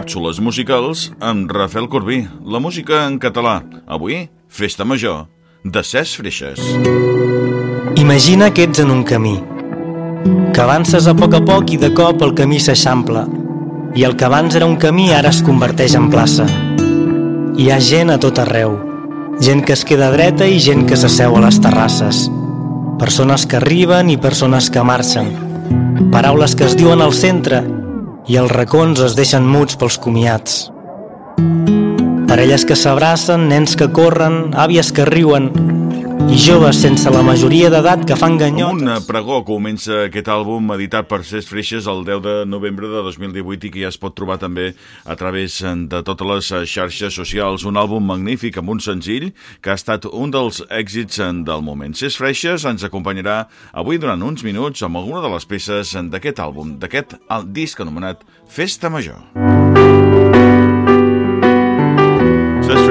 Càpsules musicals amb Rafael Corbí. La música en català. Avui, Festa Major, de Cesc Freixes. Imagina que ets en un camí, que avances a poc a poc i de cop el camí s'eixampla, i el que abans era un camí ara es converteix en plaça. Hi ha gent a tot arreu, gent que es queda dreta i gent que s'asseu a les terrasses, persones que arriben i persones que marxen, paraules que es diuen al centre i els racons es deixen muts pels comiats. Parelles que s'abracen, nens que corren, àvies que riuen i joves sense la majoria d'edat que fan ganyotes. Un pregó comença aquest àlbum editat per Cesc Freixes el 10 de novembre de 2018 i que ja es pot trobar també a través de totes les xarxes socials. Un àlbum magnífic amb un senzill que ha estat un dels èxits del moment. Cesc Freixes ens acompanyarà avui durant uns minuts amb alguna de les peces d'aquest àlbum, d'aquest disc anomenat Festa Major. Cesc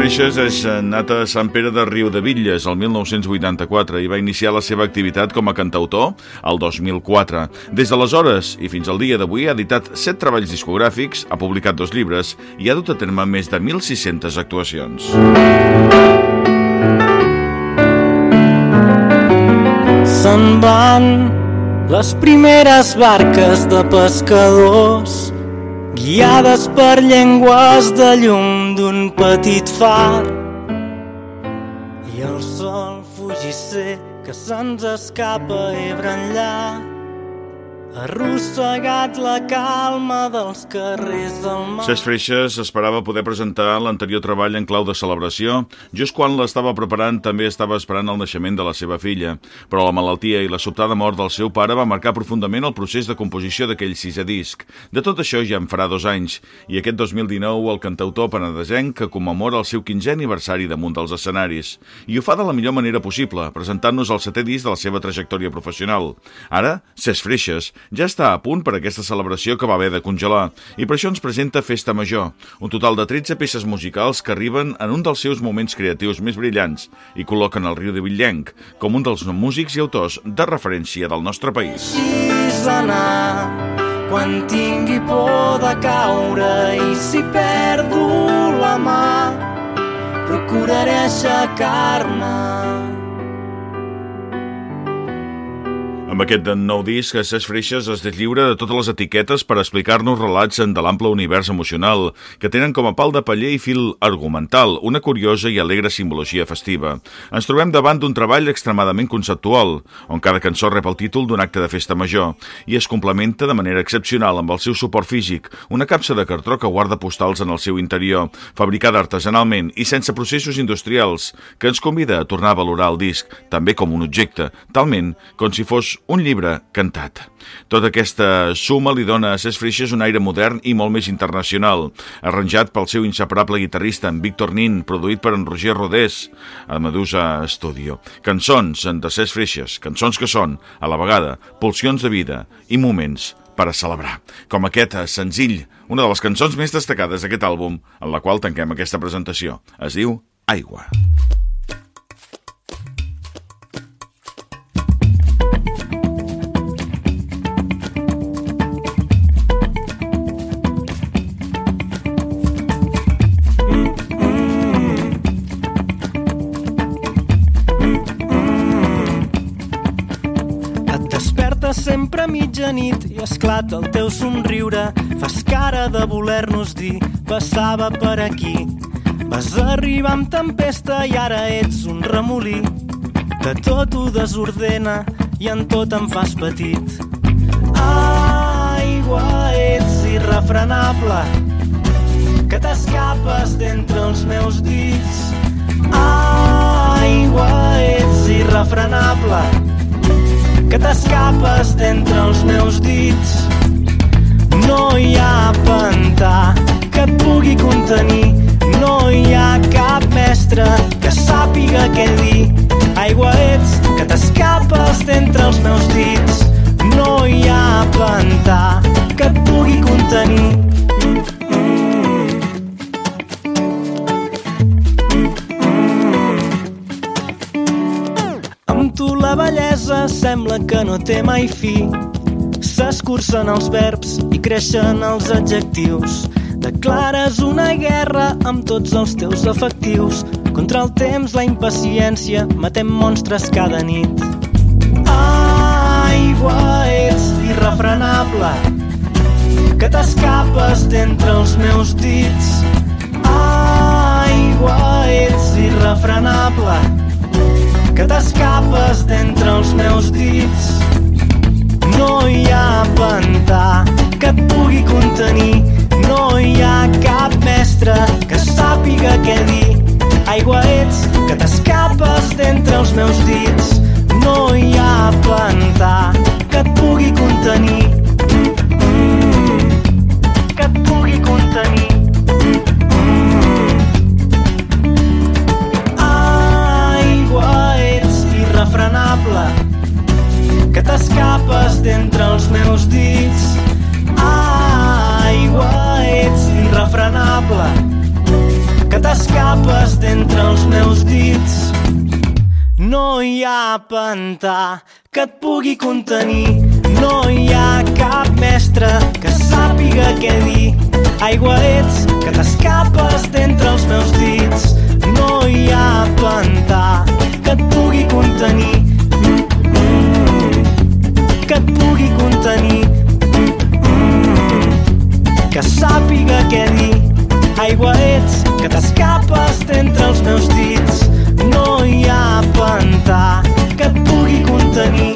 Freixes és nat a Sant Pere de Riu de Villes el 1984 i va iniciar la seva activitat com a cantautor el 2004. Des d'aleshores i fins al dia d'avui ha editat set treballs discogràfics, ha publicat dos llibres i ha dut a terme més de 1.600 actuacions. Se'n van les primeres barques de pescadors guiades per llengües de llum d'un petit far. I el sol fugisser que se'ns escapa Ebre enllà arrossegat la calma dels carrers del mar. Cesc Freixes esperava poder presentar l'anterior treball en clau de celebració. Just quan l'estava preparant també estava esperant el naixement de la seva filla, però la malaltia i la sobtada mort del seu pare va marcar profundament el procés de composició d'aquell sisè disc. De tot això ja en farà dos anys, i aquest 2019 el cantautor penedesenc que commemora el seu 15è aniversari damunt dels escenaris. I ho fa de la millor manera possible, presentant-nos el setè disc de la seva trajectòria professional. Ara, Cesc Freixes ja està a punt per aquesta celebració que va haver de congelar i per això ens presenta Festa Major, un total de 13 peces musicals que arriben en un dels seus moments creatius més brillants i col·loquen el riu de Villenc com un dels músics i autors de referència del nostre país. anar quan tingui por de caure i si perdo la mà procuraré aixecar-me Amb aquest nou disc, Cesc Freixes es deslliura de totes les etiquetes per explicar-nos relats de l'ample univers emocional, que tenen com a pal de paller i fil argumental una curiosa i alegre simbologia festiva. Ens trobem davant d'un treball extremadament conceptual, on cada cançó rep el títol d'un acte de festa major, i es complementa de manera excepcional amb el seu suport físic, una capsa de cartró que guarda postals en el seu interior, fabricada artesanalment i sense processos industrials, que ens convida a tornar a valorar el disc, també com un objecte, talment com si fos un llibre cantat. Tota aquesta suma li dona a Cesc Freixes un aire modern i molt més internacional, arranjat pel seu inseparable guitarrista, en Víctor Nin, produït per en Roger Rodés, a Medusa Studio. Cançons de Cesc Freixes, cançons que són, a la vegada, pulsions de vida i moments per a celebrar. Com aquest senzill, una de les cançons més destacades d'aquest àlbum, en la qual tanquem aquesta presentació. Es diu Aigua. Aigua. Sempre a mitjanit i esclata el teu somriure. Fas cara de voler-nos dir, passava per aquí. Vas arribar amb tempesta i ara ets un remolí que tot ho desordena i en tot em fas petit. Aigua, ets irrefrenable, que t'escapes d'entre els meus dits. Aigua, t'escapes d'entre els meus dits. No hi ha pantà que et pugui contenir, no hi ha cap mestre que sàpiga què dir. Aigua ets que t'escapes d'entre els meus dits, no hi ha pantà que et pugui contenir, bellesa sembla que no té mai fi. S'escurcen els verbs i creixen els adjectius. Declares una guerra amb tots els teus efectius. Contra el temps, la impaciència, matem monstres cada nit. Aigua, ets irrefrenable, que t'escapes d'entre els meus dits. Aigua, ets irrefrenable, que t'escapes d'entre els meus dits. No hi ha pantà que et pugui contenir, no hi ha cap mestre que sàpiga què dir. Aigua ets que t'escapes d'entre els meus dits, d'entre els meus dits. Aigua, ets irrefrenable, que t'escapes d'entre els meus dits. No hi ha pantà que et pugui contenir, no hi ha cap mestre que sàpiga què dir. Aigua ets que t'escapes sàpiga què dir. Aigua ets, que t'escapes d'entre els meus dits. No hi ha pantà que et pugui contenir.